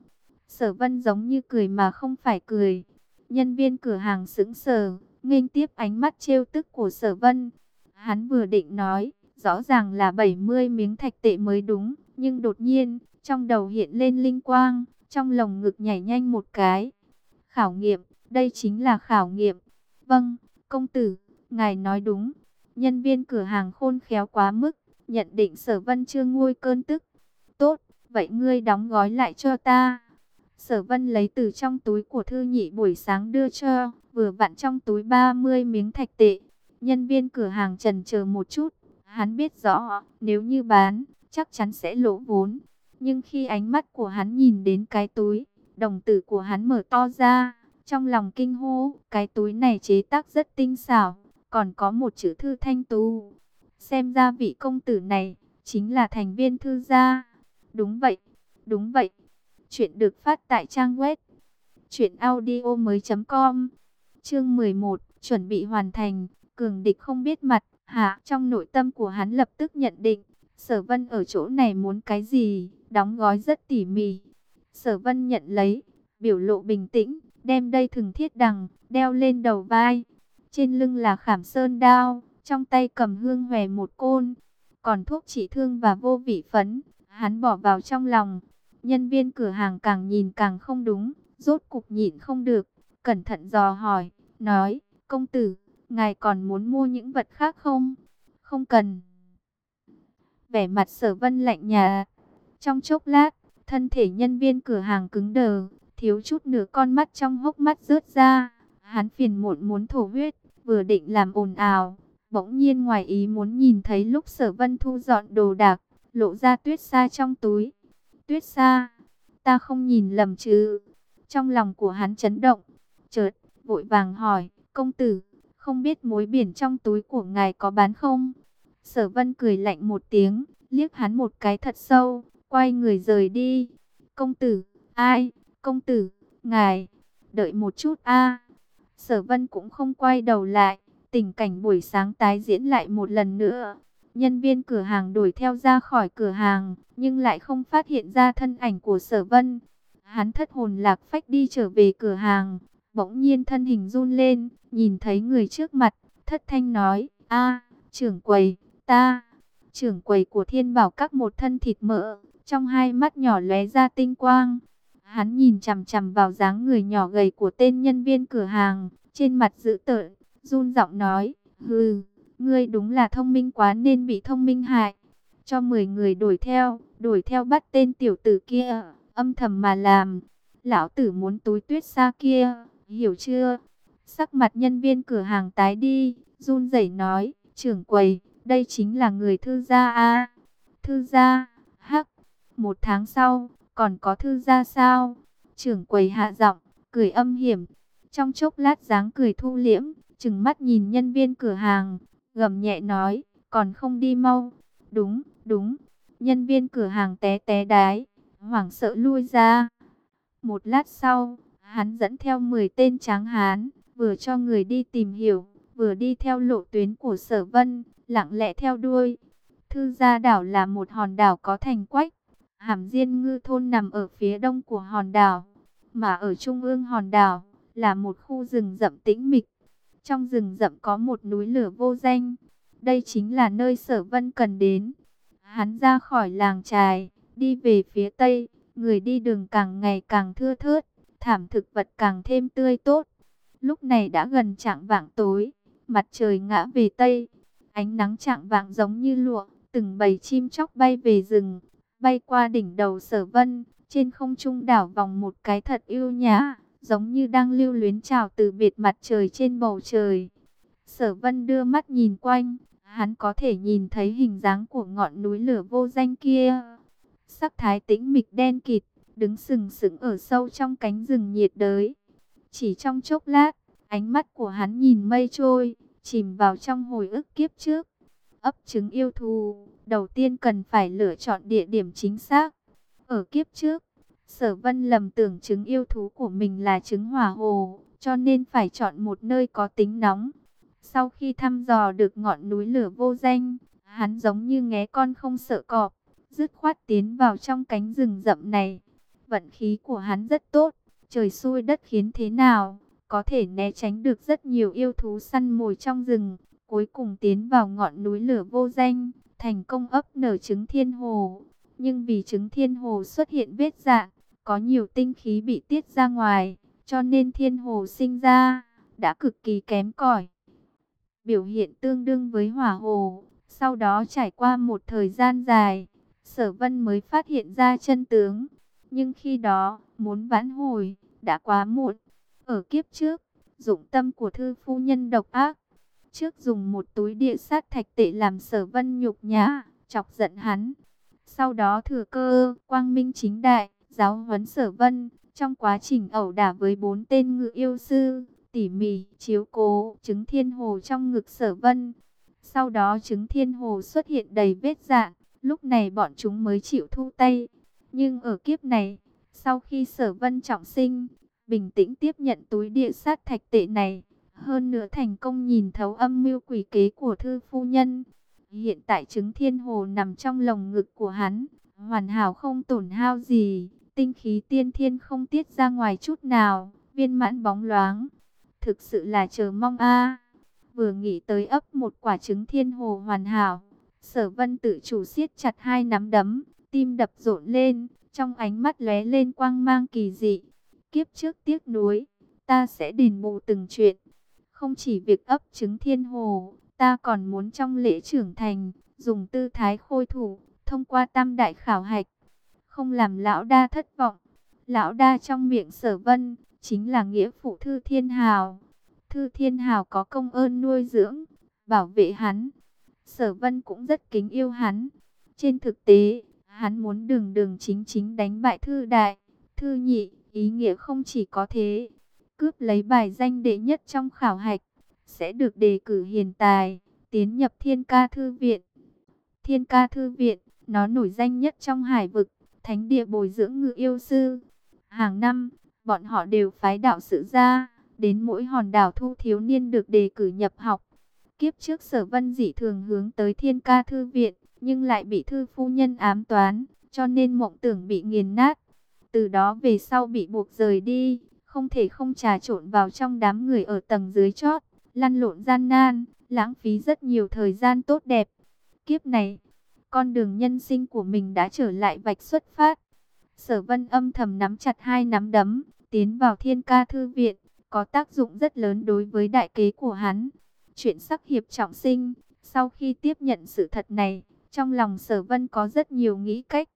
Sở vân giống như cười mà không phải cười. Nhân viên cửa hàng sững sờ, nghênh tiếp ánh mắt trêu tức của sở vân. Hắn vừa định nói, rõ ràng là 70 miếng thạch tệ mới đúng, nhưng đột nhiên, trong đầu hiện lên linh quang, trong lồng ngực nhảy nhanh một cái. Khảo nghiệm, đây chính là khảo nghiệm. Vâng, công tử, ngài nói đúng. Nhân viên cửa hàng khôn khéo quá mức, nhận định sở vân chưa nguôi cơn tức. Tốt, vậy ngươi đóng gói lại cho ta. Sở vân lấy từ trong túi của thư nhị buổi sáng đưa cho, vừa vặn trong túi 30 miếng thạch tệ. Nhân viên cửa hàng trần chờ một chút, hắn biết rõ, nếu như bán, chắc chắn sẽ lỗ vốn. Nhưng khi ánh mắt của hắn nhìn đến cái túi, đồng tử của hắn mở to ra, trong lòng kinh hô, cái túi này chế tác rất tinh xảo, còn có một chữ thư thanh tú. Xem ra vị công tử này, chính là thành viên thư gia. Đúng vậy, đúng vậy. Chuyện được phát tại trang web truyệnaudiomoi.com. Chương 11, chuẩn bị hoàn thành, cường địch không biết mặt, hạ, trong nội tâm của hắn lập tức nhận định, Sở Vân ở chỗ này muốn cái gì, đóng gói rất tỉ mỉ. Sở Vân nhận lấy, biểu lộ bình tĩnh, đem đây thừng thiết đằng, đeo lên đầu vai. Trên lưng là khảm sơn đao, trong tay cầm hương hòe một côn. Còn thuốc trị thương và vô vị phấn, hắn bỏ vào trong lòng. Nhân viên cửa hàng càng nhìn càng không đúng, rốt cục nhịn không được, cẩn thận dò hỏi, nói, công tử, ngài còn muốn mua những vật khác không? Không cần. Vẻ mặt sở vân lạnh nhà. Trong chốc lát, thân thể nhân viên cửa hàng cứng đờ, thiếu chút nửa con mắt trong hốc mắt rớt ra. Hắn phiền muộn muốn thổ huyết, vừa định làm ồn ào. Bỗng nhiên ngoài ý muốn nhìn thấy lúc sở vân thu dọn đồ đạc, lộ ra tuyết sa trong túi. Tuyết sa, ta không nhìn lầm chứ. Trong lòng của hắn chấn động, chợt, vội vàng hỏi, công tử, không biết mối biển trong túi của ngài có bán không? Sở vân cười lạnh một tiếng, liếc hắn một cái thật sâu, quay người rời đi. Công tử, ai? Công tử, ngài, đợi một chút a. Sở vân cũng không quay đầu lại, tình cảnh buổi sáng tái diễn lại một lần nữa. Nhân viên cửa hàng đuổi theo ra khỏi cửa hàng, nhưng lại không phát hiện ra thân ảnh của sở vân. Hắn thất hồn lạc phách đi trở về cửa hàng, bỗng nhiên thân hình run lên, nhìn thấy người trước mặt, thất thanh nói, a trưởng quầy, ta, trưởng quầy của thiên bảo các một thân thịt mỡ, trong hai mắt nhỏ lóe ra tinh quang. Hắn nhìn chằm chằm vào dáng người nhỏ gầy của tên nhân viên cửa hàng, trên mặt dữ tợn, run giọng nói, hừ, ngươi đúng là thông minh quá nên bị thông minh hại. Cho 10 người đuổi theo, đuổi theo bắt tên tiểu tử kia, âm thầm mà làm. Lão tử muốn túi tuyết xa kia, hiểu chưa? Sắc mặt nhân viên cửa hàng tái đi, run rẩy nói, trưởng quầy, đây chính là người thư gia a Thư gia, hắc, một tháng sau, còn có thư gia sao? Trưởng quầy hạ giọng, cười âm hiểm. Trong chốc lát dáng cười thu liễm, chừng mắt nhìn nhân viên cửa hàng, gầm nhẹ nói, còn không đi mau. Đúng, đúng. Nhân viên cửa hàng té té đái, hoảng sợ lui ra. Một lát sau, hắn dẫn theo 10 tên tráng hán, vừa cho người đi tìm hiểu, vừa đi theo lộ tuyến của sở vân, lặng lẽ theo đuôi. Thư gia đảo là một hòn đảo có thành quách. Hàm Diên Ngư thôn nằm ở phía đông của hòn đảo, mà ở trung ương hòn đảo là một khu rừng rậm tĩnh mịch. Trong rừng rậm có một núi lửa vô danh. Đây chính là nơi Sở Vân cần đến. Hắn ra khỏi làng trài, đi về phía tây, người đi đường càng ngày càng thưa thớt, thảm thực vật càng thêm tươi tốt. Lúc này đã gần trạng vạng tối, mặt trời ngã về tây, ánh nắng trạng vạng giống như lụa, từng bầy chim chóc bay về rừng, bay qua đỉnh đầu sở vân, trên không trung đảo vòng một cái thật yêu nhã, giống như đang lưu luyến chào từ biệt mặt trời trên bầu trời. Sở vân đưa mắt nhìn quanh, hắn có thể nhìn thấy hình dáng của ngọn núi lửa vô danh kia. Sắc thái tĩnh mịch đen kịt, đứng sừng sững ở sâu trong cánh rừng nhiệt đới. Chỉ trong chốc lát, ánh mắt của hắn nhìn mây trôi, chìm vào trong hồi ức kiếp trước. Ấp trứng yêu thù, đầu tiên cần phải lựa chọn địa điểm chính xác. Ở kiếp trước, Sở Vân lầm tưởng trứng yêu thú của mình là trứng hỏa hồ, cho nên phải chọn một nơi có tính nóng. Sau khi thăm dò được ngọn núi lửa vô danh, hắn giống như ngé con không sợ cọp, dứt khoát tiến vào trong cánh rừng rậm này. Vận khí của hắn rất tốt, trời xui đất khiến thế nào, có thể né tránh được rất nhiều yêu thú săn mồi trong rừng, cuối cùng tiến vào ngọn núi lửa vô danh, thành công ấp nở trứng thiên hồ. Nhưng vì trứng thiên hồ xuất hiện vết dạng, có nhiều tinh khí bị tiết ra ngoài, cho nên thiên hồ sinh ra, đã cực kỳ kém cỏi. Biểu hiện tương đương với hỏa hồ, sau đó trải qua một thời gian dài, sở vân mới phát hiện ra chân tướng. Nhưng khi đó, muốn vãn hồi, đã quá muộn. Ở kiếp trước, dụng tâm của thư phu nhân độc ác. Trước dùng một túi địa sát thạch tệ làm sở vân nhục nhã, chọc giận hắn. Sau đó thừa cơ, quang minh chính đại, giáo huấn sở vân. Trong quá trình ẩu đả với bốn tên ngự yêu sư, tỉ mỉ, chiếu cố, chứng thiên hồ trong ngực sở vân. Sau đó chứng thiên hồ xuất hiện đầy vết dạng, lúc này bọn chúng mới chịu thu tay. Nhưng ở kiếp này, sau khi sở vân trọng sinh, bình tĩnh tiếp nhận túi địa sát thạch tệ này, hơn nữa thành công nhìn thấu âm mưu quỷ kế của thư phu nhân. Hiện tại trứng thiên hồ nằm trong lồng ngực của hắn, hoàn hảo không tổn hao gì, tinh khí tiên thiên không tiết ra ngoài chút nào, viên mãn bóng loáng. Thực sự là chờ mong a. Vừa nghĩ tới ấp một quả trứng thiên hồ hoàn hảo, Sở Vân tự chủ siết chặt hai nắm đấm, tim đập rộn lên, trong ánh mắt lóe lên quang mang kỳ dị. Kiếp trước tiếc nuối, ta sẽ đền bù từng chuyện. Không chỉ việc ấp trứng thiên hồ, ta còn muốn trong lễ trưởng thành, dùng tư thái khôi thủ, thông qua tam đại khảo hạch, không làm lão đa thất vọng. Lão đa trong miệng sở vân, chính là nghĩa phụ thư thiên hào. Thư thiên hào có công ơn nuôi dưỡng, bảo vệ hắn. Sở vân cũng rất kính yêu hắn. Trên thực tế, hắn muốn đường đường chính chính đánh bại thư đại, thư nhị, ý nghĩa không chỉ có thế. Cướp lấy bài danh đệ nhất trong khảo hạch, sẽ được đề cử hiền tài, tiến nhập thiên ca thư viện. Thiên ca thư viện, nó nổi danh nhất trong hải vực, thánh địa bồi dưỡng ngự yêu sư. Hàng năm, bọn họ đều phái đạo sự ra, đến mỗi hòn đảo thu thiếu niên được đề cử nhập học. Kiếp trước sở vân dị thường hướng tới thiên ca thư viện, nhưng lại bị thư phu nhân ám toán, cho nên mộng tưởng bị nghiền nát. Từ đó về sau bị buộc rời đi, không thể không trà trộn vào trong đám người ở tầng dưới chót, lăn lộn gian nan, lãng phí rất nhiều thời gian tốt đẹp. Kiếp này, con đường nhân sinh của mình đã trở lại vạch xuất phát. Sở vân âm thầm nắm chặt hai nắm đấm, tiến vào thiên ca thư viện, có tác dụng rất lớn đối với đại kế của hắn. Chuyện sắc hiệp trọng sinh, sau khi tiếp nhận sự thật này, trong lòng sở vân có rất nhiều nghĩ cách.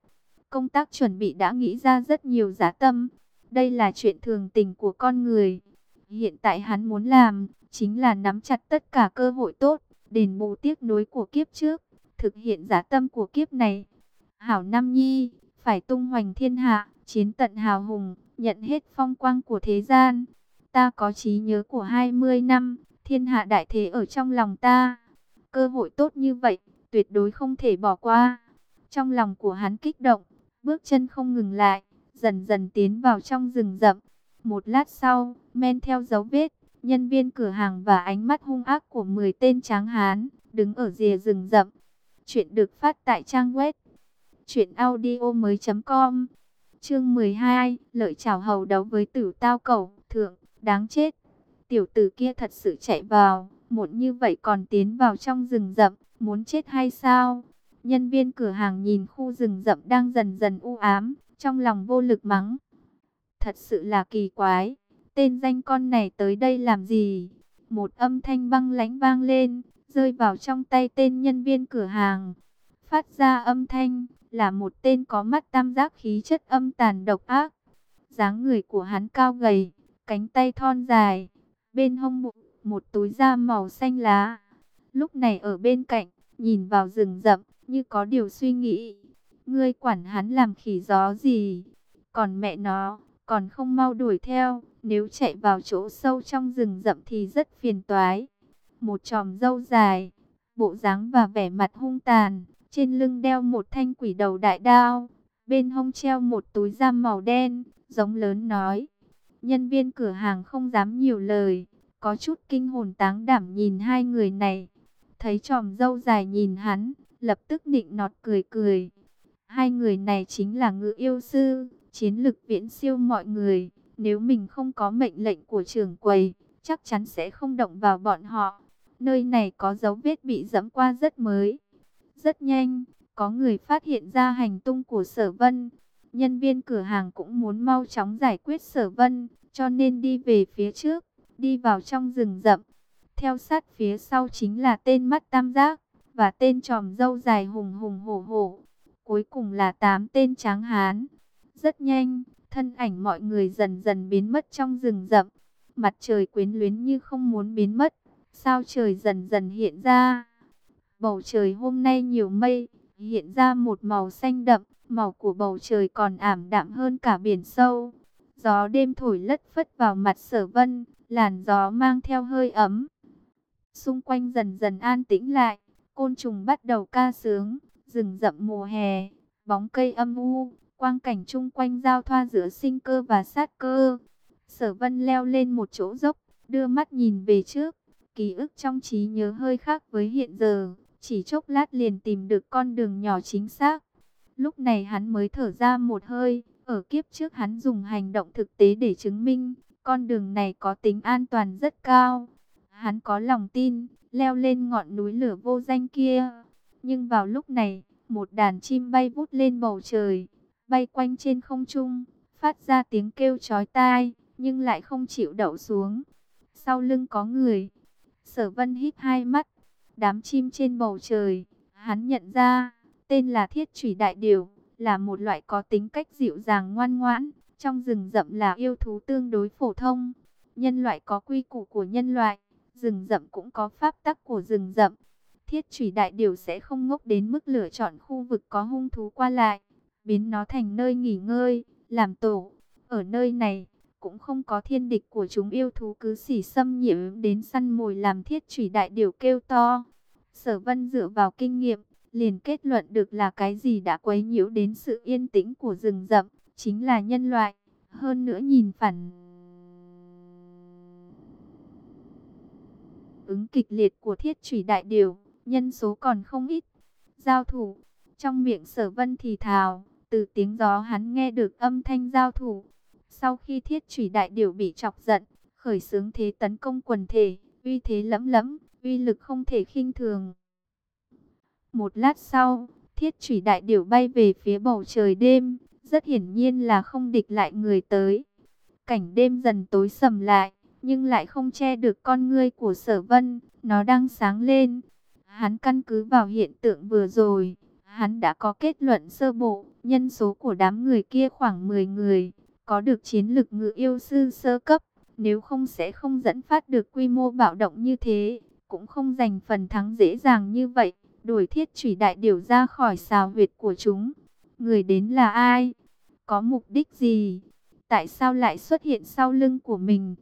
Công tác chuẩn bị đã nghĩ ra rất nhiều giá tâm. Đây là chuyện thường tình của con người. Hiện tại hắn muốn làm, chính là nắm chặt tất cả cơ hội tốt, đền bù tiếc nối của kiếp trước, thực hiện giả tâm của kiếp này. Hảo Nam Nhi, phải tung hoành thiên hạ, chiến tận hào hùng, nhận hết phong quang của thế gian. Ta có trí nhớ của 20 năm, thiên hạ đại thế ở trong lòng ta. Cơ hội tốt như vậy, tuyệt đối không thể bỏ qua. Trong lòng của hắn kích động, bước chân không ngừng lại, dần dần tiến vào trong rừng rậm. Một lát sau, men theo dấu vết, nhân viên cửa hàng và ánh mắt hung ác của 10 tên tráng hán, đứng ở rìa rừng rậm. Chuyện được phát tại trang web truyệnaudiomoi.com. Chương 12, lợi chào hầu đấu với Tử Tao Cẩu, thượng, đáng chết. Tiểu tử kia thật sự chạy vào, muộn như vậy còn tiến vào trong rừng rậm, muốn chết hay sao? Nhân viên cửa hàng nhìn khu rừng rậm đang dần dần u ám, trong lòng vô lực mắng. Thật sự là kỳ quái, tên danh con này tới đây làm gì? Một âm thanh băng lãnh vang lên, rơi vào trong tay tên nhân viên cửa hàng. Phát ra âm thanh, là một tên có mắt tam giác khí chất âm tàn độc ác. dáng người của hắn cao gầy, cánh tay thon dài, bên hông bụng, một túi da màu xanh lá. Lúc này ở bên cạnh, nhìn vào rừng rậm, như có điều suy nghĩ. Ngươi quản hắn làm khỉ gió gì? Còn mẹ nó, còn không mau đuổi theo, nếu chạy vào chỗ sâu trong rừng rậm thì rất phiền toái. Một tròm râu dài, bộ dáng và vẻ mặt hung tàn, trên lưng đeo một thanh quỷ đầu đại đao, bên hông treo một túi da màu đen, giống lớn nói. Nhân viên cửa hàng không dám nhiều lời, có chút kinh hồn táng đảm nhìn hai người này. Thấy tròm dâu dài nhìn hắn, lập tức nịnh nọt cười cười. Hai người này chính là ngự yêu sư, chiến lực viễn siêu mọi người, Nếu mình không có mệnh lệnh của trưởng quầy, chắc chắn sẽ không động vào bọn họ. Nơi này có dấu vết bị dẫm qua rất mới. Rất nhanh, có người phát hiện ra hành tung của sở vân. Nhân viên cửa hàng cũng muốn mau chóng giải quyết sở vân, cho nên đi về phía trước, đi vào trong rừng rậm. Theo sát phía sau chính là tên mắt tam giác, và tên tròm dâu dài hùng hùng hổ hổ. Cuối cùng là tám tên tráng hán. Rất nhanh, thân ảnh mọi người dần dần biến mất trong rừng rậm. Mặt trời quyến luyến như không muốn biến mất. Sao trời dần dần hiện ra. Bầu trời hôm nay nhiều mây, hiện ra một màu xanh đậm. Màu của bầu trời còn ảm đạm hơn cả biển sâu. Gió đêm thổi lất phất vào mặt sở vân, làn gió mang theo hơi ấm. Xung quanh dần dần an tĩnh lại, côn trùng bắt đầu ca sướng, rừng rậm mùa hè, bóng cây âm u, quang cảnh chung quanh giao thoa giữa sinh cơ và sát cơ. Sở vân leo lên một chỗ dốc, đưa mắt nhìn về trước, ký ức trong trí nhớ hơi khác với hiện giờ, chỉ chốc lát liền tìm được con đường nhỏ chính xác. Lúc này hắn mới thở ra một hơi, ở kiếp trước hắn dùng hành động thực tế để chứng minh, con đường này có tính an toàn rất cao. Hắn có lòng tin, leo lên ngọn núi lửa vô danh kia. Nhưng vào lúc này, một đàn chim bay vút lên bầu trời, bay quanh trên không trung, phát ra tiếng kêu chói tai, nhưng lại không chịu đậu xuống. Sau lưng có người, sở vân hít hai mắt, đám chim trên bầu trời, hắn nhận ra, tên là thiết trùy đại điều, là một loại có tính cách dịu dàng ngoan ngoãn, trong rừng rậm là yêu thú tương đối phổ thông. Nhân loại có quy củ của nhân loại, rừng rậm cũng có pháp tắc của rừng rậm. Thiết trùy đại điều sẽ không ngốc đến mức lựa chọn khu vực có hung thú qua lại, biến nó thành nơi nghỉ ngơi, làm tổ. Ở nơi này, cũng không có thiên địch của chúng yêu thú cứ xỉ xâm nhiễm đến săn mồi làm thiết trùy đại điều kêu to. Sở vân dựa vào kinh nghiệm, liền kết luận được là cái gì đã quấy nhiễu đến sự yên tĩnh của rừng rậm, chính là nhân loại. Hơn nữa nhìn phản ứng kịch liệt của thiết trùy đại điều, nhân số còn không ít. Giao thủ, trong miệng sở vân thì thào, từ tiếng gió hắn nghe được âm thanh giao thủ. Sau khi thiết trùy đại điều bị chọc giận, khởi xướng thế tấn công quần thể, uy thế lẫm lẫm, uy lực không thể khinh thường. Một lát sau, thiết trùy đại điểu bay về phía bầu trời đêm, rất hiển nhiên là không địch lại người tới. Cảnh đêm dần tối sầm lại, nhưng lại không che được con ngươi của sở vân, nó đang sáng lên. Hắn căn cứ vào hiện tượng vừa rồi, hắn đã có kết luận sơ bộ, nhân số của đám người kia khoảng 10 người, có được chiến lực ngự yêu sư sơ cấp, nếu không sẽ không dẫn phát được quy mô bạo động như thế, cũng không giành phần thắng dễ dàng như vậy đuổi thiết chủy đại điều ra khỏi xào huyệt của chúng. Người đến là ai? Có mục đích gì? Tại sao lại xuất hiện sau lưng của mình?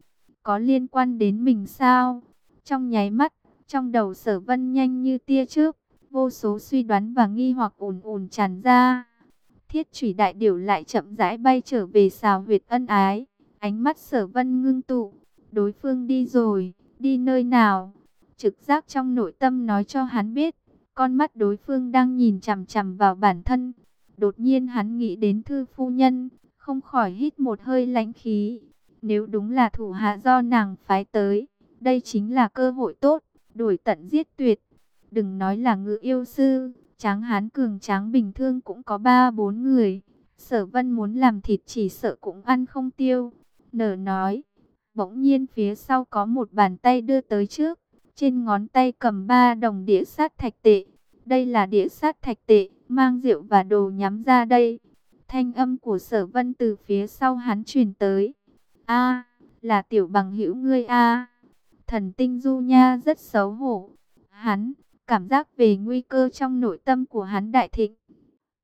Có liên quan đến mình sao? Trong nháy mắt, trong đầu sở vân nhanh như tia trước, vô số suy đoán và nghi hoặc ùn ùn tràn ra. Thiết trùy đại điểu lại chậm rãi bay trở về xào huyệt ân ái. Ánh mắt sở vân ngưng tụ. Đối phương đi rồi, đi nơi nào? Trực giác trong nội tâm nói cho hắn biết, con mắt đối phương đang nhìn chằm chằm vào bản thân. Đột nhiên hắn nghĩ đến thư phu nhân, không khỏi hít một hơi lãnh khí. Nếu đúng là thủ hạ do nàng phái tới, đây chính là cơ hội tốt, đuổi tận giết tuyệt. Đừng nói là ngự yêu sư, tráng hán cường tráng bình thường cũng có ba bốn người. Sở vân muốn làm thịt chỉ sợ cũng ăn không tiêu. Nở nói, bỗng nhiên phía sau có một bàn tay đưa tới trước. Trên ngón tay cầm ba đồng đĩa sát thạch tệ. Đây là đĩa sát thạch tệ, mang rượu và đồ nhắm ra đây. Thanh âm của sở vân từ phía sau hắn truyền tới. a là tiểu bằng hữu ngươi a Thần tinh du nha rất xấu hổ. Hắn, cảm giác về nguy cơ trong nội tâm của hắn đại thịnh.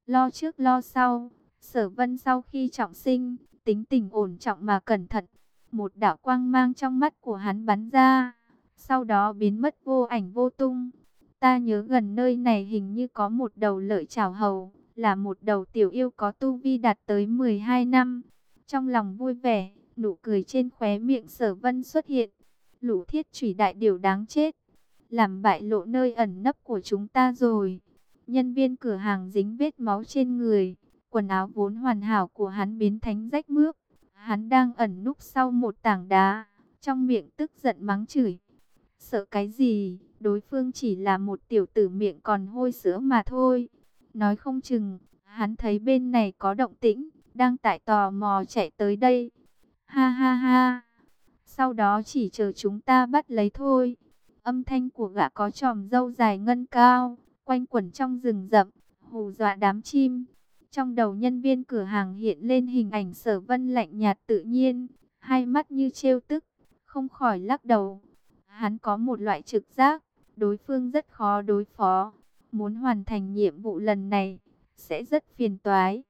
Lo trước lo sau, sở vân sau khi trọng sinh, tính tình ổn trọng mà cẩn thận. Một đạo quang mang trong mắt của hắn bắn ra sau đó biến mất vô ảnh vô tung. Ta nhớ gần nơi này hình như có một đầu lợi trảo hầu, là một đầu tiểu yêu có tu vi đạt tới 12 năm. Trong lòng vui vẻ, nụ cười trên khóe miệng sở vân xuất hiện. Lũ thiết trùy đại điều đáng chết, làm bại lộ nơi ẩn nấp của chúng ta rồi. Nhân viên cửa hàng dính vết máu trên người, quần áo vốn hoàn hảo của hắn biến thánh rách mướp. Hắn đang ẩn núp sau một tảng đá, trong miệng tức giận mắng chửi. Sợ cái gì, đối phương chỉ là một tiểu tử miệng còn hôi sữa mà thôi. Nói không chừng, hắn thấy bên này có động tĩnh, đang tại tò mò chạy tới đây. Ha ha ha, sau đó chỉ chờ chúng ta bắt lấy thôi. Âm thanh của gã có tròm dâu dài ngân cao, quanh quẩn trong rừng rậm, hù dọa đám chim. Trong đầu nhân viên cửa hàng hiện lên hình ảnh sở vân lạnh nhạt tự nhiên, hai mắt như trêu tức, không khỏi lắc đầu. Hắn có một loại trực giác, đối phương rất khó đối phó. Muốn hoàn thành nhiệm vụ lần này, sẽ rất phiền toái.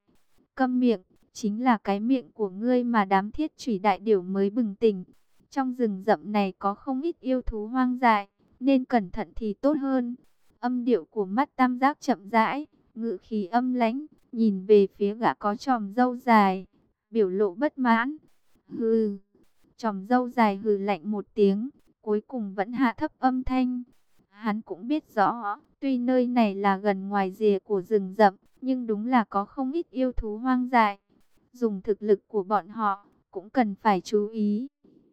Câm miệng, chính là cái miệng của ngươi mà đám thiết chủy đại điểu mới bừng tỉnh. Trong rừng rậm này có không ít yêu thú hoang dại, nên cẩn thận thì tốt hơn. Âm điệu của mắt tam giác chậm rãi, ngự khí âm lãnh, nhìn về phía gã có tròm dâu dài, biểu lộ bất mãn. Hừ, tròm dâu dài hừ lạnh một tiếng, cuối cùng vẫn hạ thấp âm thanh. Hắn cũng biết rõ, tuy nơi này là gần ngoài rìa của rừng rậm, nhưng đúng là có không ít yêu thú hoang dại. Dùng thực lực của bọn họ, cũng cần phải chú ý.